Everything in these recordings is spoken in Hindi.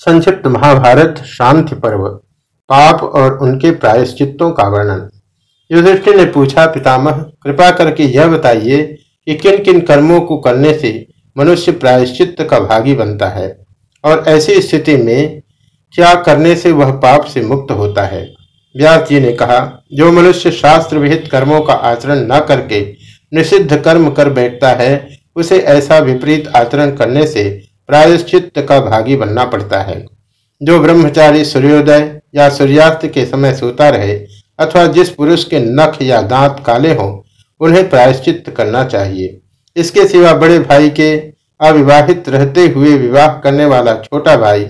संक्षिप्त महाभारत, शांति पर्व, पाप और उनके प्रायश्चित्तों का वर्णन। युधिष्ठिर ने पूछा, पितामह, कृपा करके यह बताइए कि किन किन कर्मों को करने से मनुष्य प्रायश्चित्त का भागी बनता है, और ऐसी स्थिति में क्या करने से वह पाप से मुक्त होता है? व्यास जी ने कहा, जो मनुष्य शास्त्र विहित कर्मों का आचरण न करके निषिद्ध कर्म कर बैठता है, उसे ऐसा विपरीत आचरण करने से प्रायश्चित्त का भागी बनना पड़ता है। जो ब्रह्मचारी सूर्योदय या सूर्यास्त के समय सोता रहे अथवा जिस पुरुष के नख या दांत काले हों, उन्हें प्रायश्चित करना चाहिए। इसके सिवा बड़े भाई के अविवाहित रहते हुए विवाह करने वाला छोटा भाई,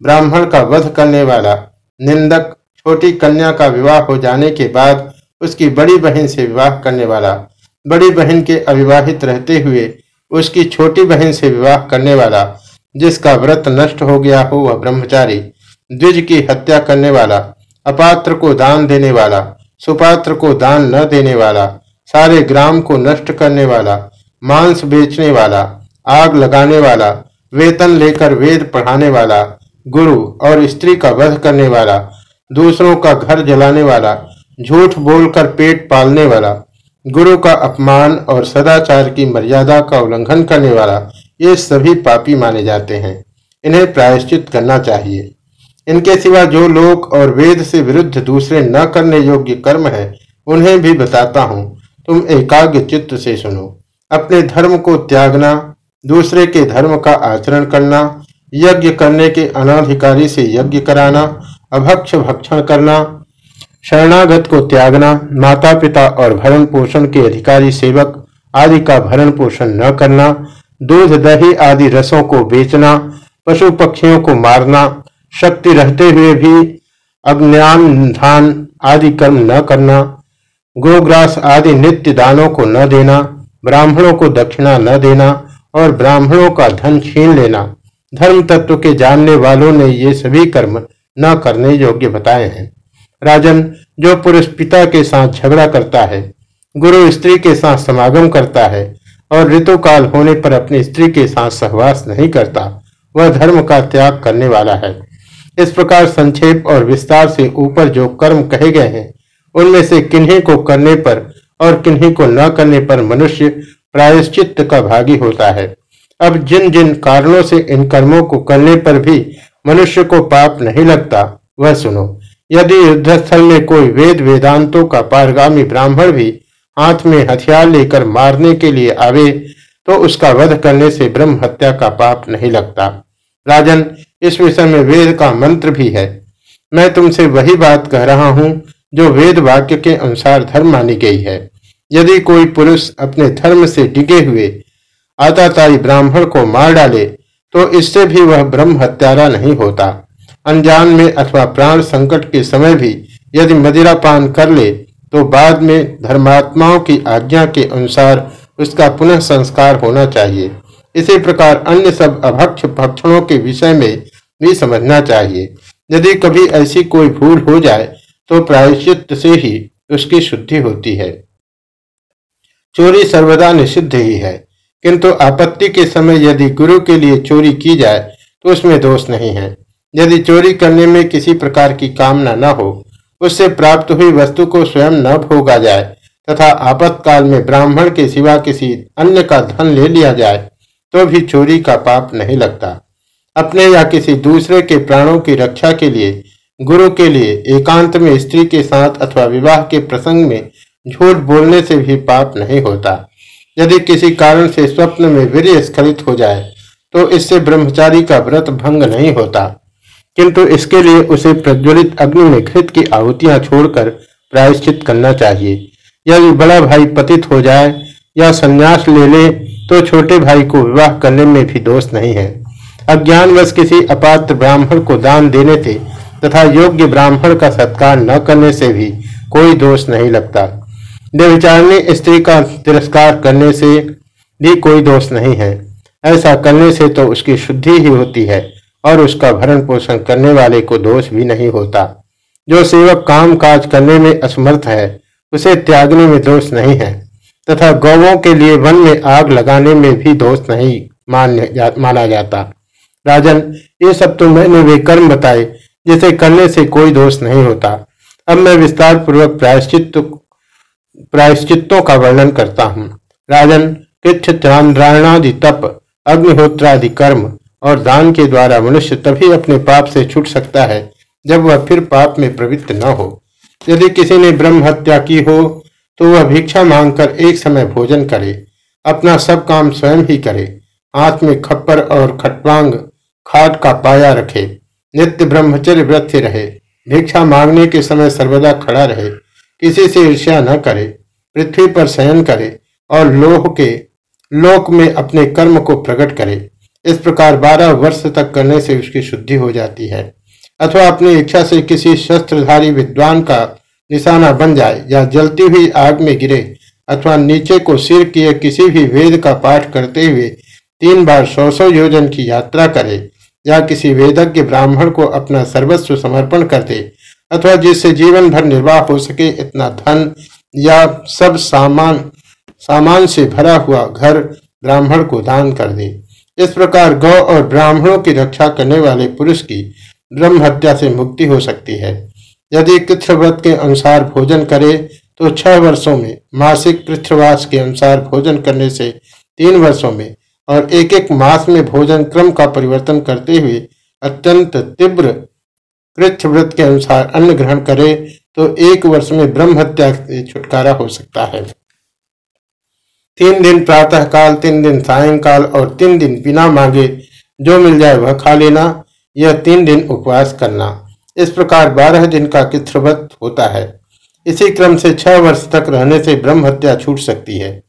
ब्राह्मण का वध करने वाला निंदक, छोटी कन्या का विवाह हो जाने के बाद उसकी बड़ी बहन से विवाह करने वाला, बड़ी बहन के अविवाहित रहते हुए उसकी छोटी बहन से विवाह करने वाला जिसका व्रत नष्ट हो गया हो वह ब्रह्मचारी, द्विज की हत्या करने वाला, अपात्र को दान देने वाला, सुपात्र को दान न देने वाला, सारे ग्राम को नष्ट करने वाला, मांस बेचने वाला, आग लगाने वाला, वेतन लेकर वेद पढ़ाने वाला, गुरु और स्त्री का वध करने वाला, दूसरों का घर जलाने वाला, झूठ बोलकर पेट पालने वाला, गुरु का अपमान और सदाचार की मर्यादा का उल्लंघन करने वाला ये सभी पापी माने जाते हैं। इन्हें प्रायश्चित करना चाहिए। इनके सिवा जो लोक और वेद से विरुद्ध दूसरे न करने योग्य कर्म है, उन्हें भी बताता हूँ। तुम एकाग्र चित्त से सुनो। अपने धर्म को त्यागना, दूसरे के धर्म का आचरण करना, यज्ञ करने के अनाधिकारी से यज्ञ कराना, अभक्ष भक्षण करना, शरणागत को त्यागना, माता पिता और भरण पोषण के अधिकारी सेवक आदि का भरण पोषण न करना दूध दही आदि रसों को बेचना, पशु पक्षियों को मारना, शक्ति रहते हुए भी अज्ञान धान आदि कर्म न करना, गोग्रास आदि नित्य दानों को न देना, ब्राह्मणों को दक्षिणा न देना और ब्राह्मणों का धन छीन लेना। धर्म तत्व के जानने वालों ने ये सभी कर्म न करने योग्य बताए हैं। राजन, जो पुरुष पिता के साथ झगड़ा करता है, गुरु स्त्री के साथ समागम करता है और ऋतुकाल होने पर अपनी स्त्री के साथ सहवास नहीं करता, वह धर्म का त्याग करने वाला है। इस प्रकार संक्षेप और विस्तार से ऊपर जो कर्म कहे गए हैं, उनमें से किन्हीं को करने पर और किन्हीं को न करने पर मनुष्य प्रायश्चित का भागी होता है। अब जिन जिन कारणों से इन कर्मों को करने पर भी मनुष्य को पाप नहीं लगता, वह सुनो। यदि युद्धस्थल में कोई वेद वेदांतों का पारगामी ब्राह्मण भी हाथ में हथियार लेकर मारने के लिए आवे तो उसका वध करने से ब्रह्म हत्या का पाप नहीं लगता। राजन, इस विषय में वेद का मंत्र भी है। मैं तुमसे वही बात कह रहा हूँ, जो वेद वाक्य के अनुसार धर्म मानी गई है। यदि कोई पुरुष अपने धर्म से डिगे हुए आताताई ब्राह्मण को मार डाले तो इससे भी वह ब्रह्म हत्यारा नहीं होता। अनजान में अथवा प्राण संकट के समय भी यदि मदिरा पान कर ले तो बाद में धर्मात्माओं की आज्ञा के अनुसार उसका पुनः संस्कार होना चाहिए। इसी प्रकार अन्य सब अभक्ष भक्षणों के विषय में भी समझना चाहिए। यदि कभी ऐसी कोई भूल हो जाए तो प्रायश्चित से ही उसकी शुद्धि होती है। चोरी सर्वदा निषिद्ध ही है। किंतु आपत्ति के समय यदि गुरु के लिए चोरी की जाए तो उसमें दोष नहीं है। यदि चोरी करने में किसी प्रकार की कामना न हो उससे प्राप्त हुई वस्तु को स्वयं न भोगा जाए, तथा आपातकाल में ब्राह्मण के सिवा किसी अन्य का धन ले लिया जाए तो भी चोरी का पाप नहीं लगता। अपने या किसी दूसरे के प्राणों की रक्षा के लिए, गुरु के लिए एकांत में स्त्री के साथ अथवा विवाह के प्रसंग में झूठ बोलने से भी पाप नहीं होता। यदि किसी कारण से स्वप्न में वीर स्खलित हो जाए तो इससे ब्रह्मचारी का व्रत भंग नहीं होता। किंतु इसके लिए उसे प्रज्वलित अग्नि में घृत की आहुतियाँ छोड़कर प्रायश्चित करना चाहिए। यदि बड़ा भाई पतित हो जाए या संन्यास ले ले तो छोटे भाई को विवाह करने में भी दोष नहीं है। अज्ञानवश किसी अपात्र ब्राह्मण को दान देने से तथा योग्य ब्राह्मण का सत्कार न करने से भी कोई दोष नहीं लगता। व्यविचारणी स्त्री का तिरस्कार करने से भी कोई दोष नहीं है। ऐसा करने से तो उसकी शुद्धि ही होती है। और उसका भरण पोषण करने वाले को दोष भी नहीं होता। जो सेवक काम काज करने में असमर्थ है उसे त्यागने में दोष नहीं है तथा गौवों के लिए वन में आग लगाने में भी दोष नहीं मान जा, माना जाता। राजन ये सब तो मैंने वे कर्म बताए जिसे करने से कोई दोष नहीं होता। अब मैं विस्तार पूर्वक प्रायश्चित प्रायश्चितों का वर्णन करता हूँ। राजन कृष्ण तप अग्निहोत्रादि कर्म और दान के द्वारा मनुष्य तभी अपने पाप से छूट सकता है, जब वह फिर पाप में प्रवृत्त न हो। यदि किसी ने ब्रह्म हत्या की हो तो वह भिक्षा मांगकर एक समय भोजन करे, अपना सब काम स्वयं ही करे, हाथ में खप्पर और खटवांग, खाट का पाया रखे, नित्य ब्रह्मचर्य व्रत से रहे, भिक्षा मांगने के समय सर्वदा खड़ा रहे, किसी से ईर्ष्या न करे, पृथ्वी पर शयन करे और लोह के, लोक में अपने कर्म को प्रकट करे। इस प्रकार बारह वर्ष तक करने से उसकी शुद्धि हो जाती है। अथवा अपनी इच्छा से किसी शस्त्रधारी विद्वान का निशाना बन जाए या जलती हुई आग में गिरे, अथवा नीचे को सिर किए किसी भी वेद का पाठ करते हुए तीन बार सौ सौ योजन की यात्रा करे, या किसी वेदज्ञ ब्राह्मण को अपना सर्वस्व समर्पण कर दे, अथवा जिससे जीवन भर निर्वाह हो सके, इतना धन या सब सामान सामान से भरा हुआ घर ब्राह्मण को दान कर दे। इस प्रकार गौ और ब्राह्मणों की रक्षा करने वाले पुरुष की ब्रह्म हत्या से मुक्ति हो सकती है। यदि कृष्णव्रत के अनुसार भोजन करे तो छह वर्षों में, मासिक कृष्णवास के अनुसार भोजन करने से तीन वर्षों में और एक एक मास में भोजन क्रम का परिवर्तन करते हुए अत्यंत तीव्र कृष्ण व्रत के अनुसार अन्न ग्रहण करे तो एक वर्ष में ब्रह्म हत्या से छुटकारा हो सकता है। तीन दिन प्रातः काल तीन दिन सायंकाल और तीन दिन बिना मांगे जो मिल जाए वह खा लेना, यह तीन दिन उपवास करना। इस प्रकार बारह दिन का कित्रवत होता है। इसी क्रम से छह वर्ष तक रहने से ब्रह्म हत्या छूट सकती है।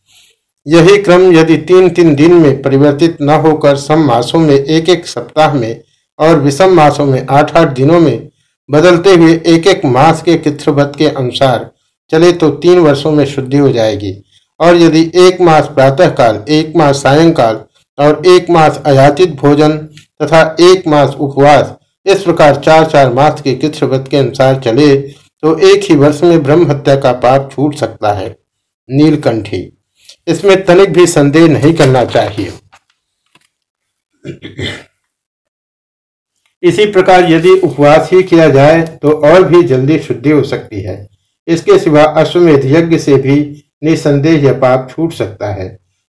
यही क्रम यदि तीन तीन दिन में परिवर्तित न होकर सम मासों में एक एक सप्ताह में और विषम मासों में आठ आठ दिनों में बदलते हुए एक एक मास के कित्रवत के अनुसार चले तो तीन वर्षों में शुद्धि हो जाएगी। और यदि एक मास प्रातः काल एक मास सायंकाल और एक मास अयाचित भोजन तथा एक मास उपवास, इस प्रकार चार चार मास के कित्रवत के अनुसार चले तो एक ही वर्ष में ब्रह्म हत्या का पाप छूट सकता है। नीलकंठी, इसमें तनिक भी संदेह नहीं करना चाहिए। इसी प्रकार यदि उपवास ही किया जाए तो और भी जल्दी शुद्धि हो सकती है। इसके सिवा अश्वमेध यज्ञ से भी निसंदेह यह पाप छूट सकता है।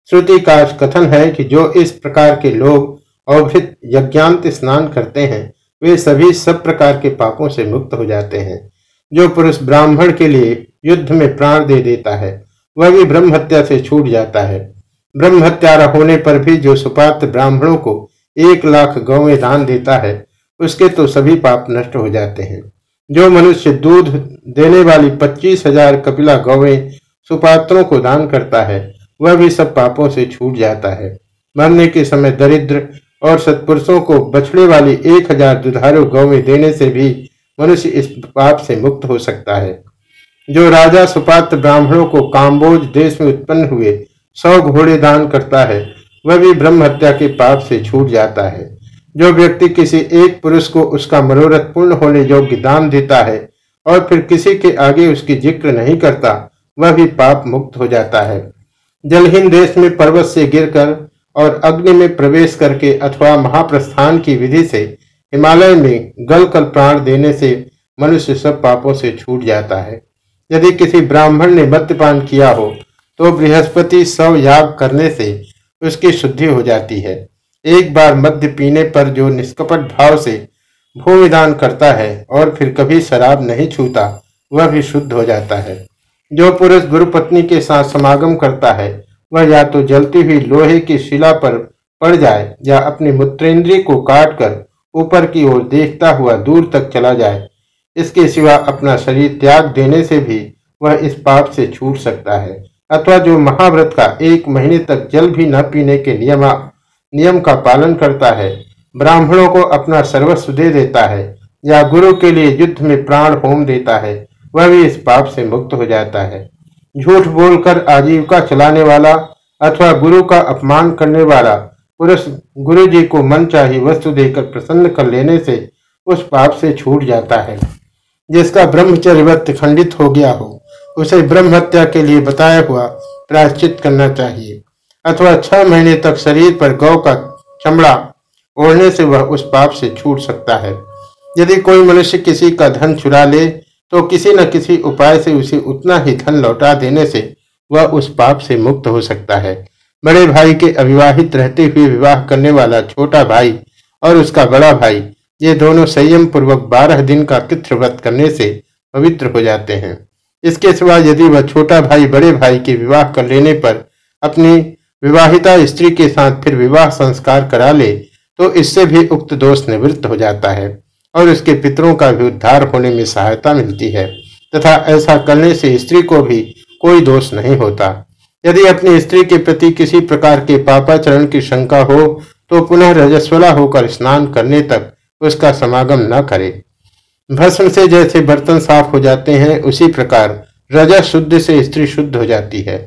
श्रुति का कथन है कि जो इस प्रकार के लोग अवभृत यज्ञांत स्नान करते हैं, वे सभी सब प्रकार के पापों से मुक्त हो जाते हैं। जो पुरुष ब्राह्मण के लिए युद्ध में प्राण दे देता है, वह भी ब्रह्म हत्या से छूट जाता है। ब्रह्म हत्यारा होने पर भी जो सुपात्र ब्राह्मणों को एक लाख गौवें दान देता है, उसके तो सभी पाप नष्ट हो जाते हैं। जो मनुष्य दूध देने वाली पच्चीस हज़ार कपिला गौवें सुपात्रों को दान करता है, वह भी सब पापों से छूट जाता है। मरने के समय दरिद्र और सत्पुरुषों को बछड़े वाली एक हज़ार दुधारू गौवें देने से भी मनुष्य इस पाप से मुक्त हो सकता है। जो राजा सुपात्र ब्राह्मणों को काम्बोज देश में उत्पन्न हुए सौ घोड़े दान करता है, वह भी ब्रह्म हत्या के पाप से छूट जाता है। जो व्यक्ति किसी एक पुरुष को उसका मनोरथ पूर्ण होने योग्य दान देता है और फिर किसी के आगे उसकी ज़िक्र नहीं करता वह भी पाप मुक्त हो जाता है। जलहीन देश में पर्वत से गिरकर और अग्नि में प्रवेश करके अथवा महाप्रस्थान की विधि से हिमालय में गल कर प्राण देने से मनुष्य सब पापों से छूट जाता है। यदि किसी ब्राह्मण ने मद्यपान किया हो तो बृहस्पति सव याग करने से उसकी शुद्धि हो जाती है। एक बार मद्य पीने पर जो निष्कपट भाव से भूमिदान करता है और फिर कभी शराब नहीं छूता, वह भी शुद्ध हो जाता है। जो पुरुष गुरु पत्नी के साथ समागम करता है, वह या तो जलती हुई लोहे की शिला पर पड़ जाए या अपनी मूत्रेंद्रिय को काट कर ऊपर की ओर देखता हुआ दूर तक चला जाए, इसके सिवा अपना शरीर त्याग देने से भी वह इस पाप से छूट सकता है। अथवा जो महाव्रत का एक महीने तक जल भी न पीने के नियम नियम का पालन करता है, ब्राह्मणों को अपना सर्वस्व दे देता है या गुरु के लिए युद्ध में प्राण होम देता है वह भी इस पाप से मुक्त हो जाता है। झूठ बोलकर आजीविका चलाने वाला अथवा गुरु का अपमान करने वाला पुरुष गुरु जी को मन चाही वस्तु देकर प्रसन्न कर लेने से उस पाप से छूट जाता है। जिसका ब्रह्मचर्य खंडित हो गया हो, उसे ब्रह्म हत्या के लिए बताया हुआ प्रायश्चित करना चाहिए। अथवा छह महीने तक शरीर पर गौ का चमड़ा ओढ़ने से वह उस पाप से छूट सकता है। यदि कोई मनुष्य किसी का धन चुरा ले तो किसी न किसी उपाय से उसे उतना ही धन लौटा देने से वह उस पाप से मुक्त हो सकता है। बड़े भाई के अविवाहित रहते हुए विवाह करने वाला छोटा भाई और उसका बड़ा भाई, ये दोनों संयम पूर्वक बारह दिन का पितृ व्रत करने से पवित्र हो जाते हैं। इसके सिवा यदि वह छोटा भाई बड़े भाई के विवाह कर लेने पर अपनी विवाहिता स्त्री के साथ फिर विवाह संस्कार करा ले तो इससे भी उक्त दोष निवृत्त हो जाता है। और उसके पितरों का भी उद्धार होने में सहायता मिलती है, तथा ऐसा करने से स्त्री को भी कोई दोष नहीं होता। यदि अपनी स्त्री के प्रति किसी प्रकार के पापाचरण की शंका हो तो पुनः रजस्वला होकर स्नान करने तक उसका समागम न करे। भस्म से जैसे बर्तन साफ़ हो जाते हैं, उसी प्रकार रजा शुद्ध से स्त्री शुद्ध हो जाती है।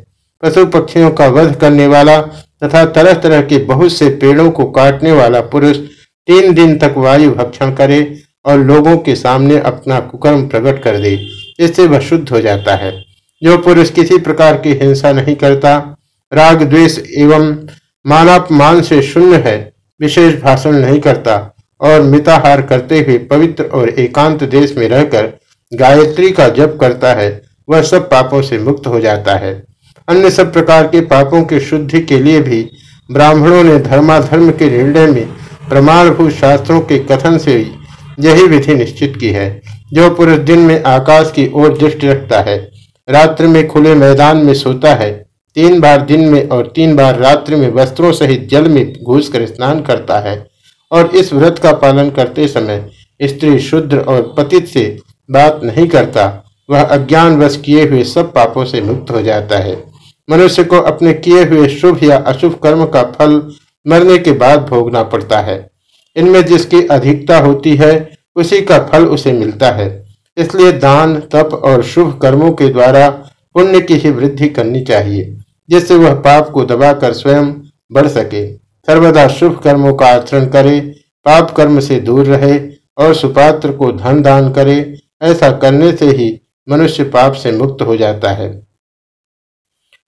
पशु पक्षियों का वध करने वाला तथा तरह तरह के बहुत से पेड़ों को काटने वाला पुरुष तीन दिन तक वायु भक्षण करे और लोगों के सामने अपना कुकर्म प्रकट कर दे, इससे वह शुद्ध हो जाता है। जो पुरुष किसी प्रकार की हिंसा नहीं करता, राग, द्वेष एवं मानापमान से शून्य है, विशेष भाषण नहीं करता और मिताहार करते हुए पवित्र और एकांत देश में रहकर गायत्री का जप करता है, वह सब पापों से मुक्त हो जाता है। अन्य सब प्रकार के पापों की शुद्धि के लिए भी ब्राह्मणों ने धर्माधर्म के निर्णय में प्रमाणभूत शास्त्रों के कथन से यही विधि निश्चित की है, जो पुरुष दिन में आकाश की ओर दृष्टि रखता है, रात्रि में खुले मैदान में सोता है, तीन बार दिन में और तीन बार रात्रि में वस्त्रों सहित जल में घुस कर स्नान करता है, और इस व्रत का पालन करते समय स्त्री शुद्र और पतित से बात नहीं करता, वह अज्ञान वश किए हुए सब पापों से मुक्त हो जाता है। मनुष्य को अपने किए हुए शुभ या अशुभ कर्म का फल मरने के बाद भोगना पड़ता है। इनमें जिसकी अधिकता होती है, उसी का फल उसे मिलता है। इसलिए दान, तप और शुभ कर्मों के द्वारा पुण्य की ही वृद्धि करनी चाहिए, जिससे वह पाप को दबाकर स्वयं बढ़ सके। सर्वदा शुभ कर्मों का आचरण करे, पाप कर्म से दूर रहे और सुपात्र को धन दान करे, ऐसा करने से ही मनुष्य पाप से मुक्त हो जाता है।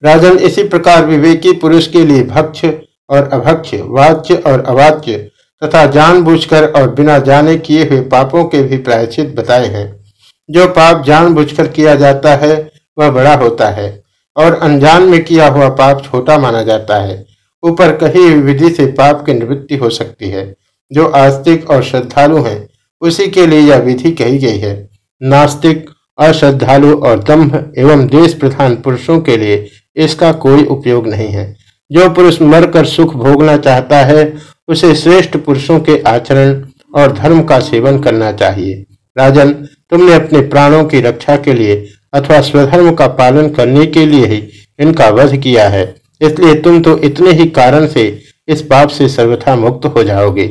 राजन इसी प्रकार विवेकी पुरुष के लिए भक्ष और अभक्ष वाच्य और अवाच्य तथा जानबूझकर और बिना जाने किए हुए पापों के भी प्रायश्चित बताए हैं। जो पाप जानबूझकर किया जाता है, वह बड़ा होता है, और अनजान में किया हुआ पाप छोटा माना जाता है। ऊपर कही विधि से पाप की निवृत्ति हो सकती है। जो आस्तिक और श्रद्धालु हैं, उसी के लिए यह विधि कही गई है। नास्तिक, अश्रद्धालु और दम्भ एवं देश प्रधान पुरुषों के लिए इसका कोई उपयोग नहीं है। जो पुरुष मरकर सुख भोगना चाहता है उसे श्रेष्ठ पुरुषों के आचरण और धर्म का सेवन करना चाहिए। राजन, तुमने अपने प्राणों की रक्षा के लिए अथवा स्वधर्म का पालन करने के लिए ही इनका वध किया है। इसलिए तुम तो इतने ही कारण से इस पाप से सर्वथा मुक्त हो जाओगे।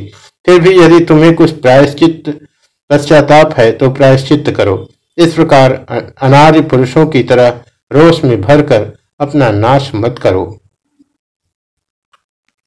फिर भी यदि तुम्हें कुछ प्रायश्चित पश्चाताप है तो प्रायश्चित करो। इस प्रकार अनार्य पुरुषों की तरह रोष में भरकर अपना नाश मत करो।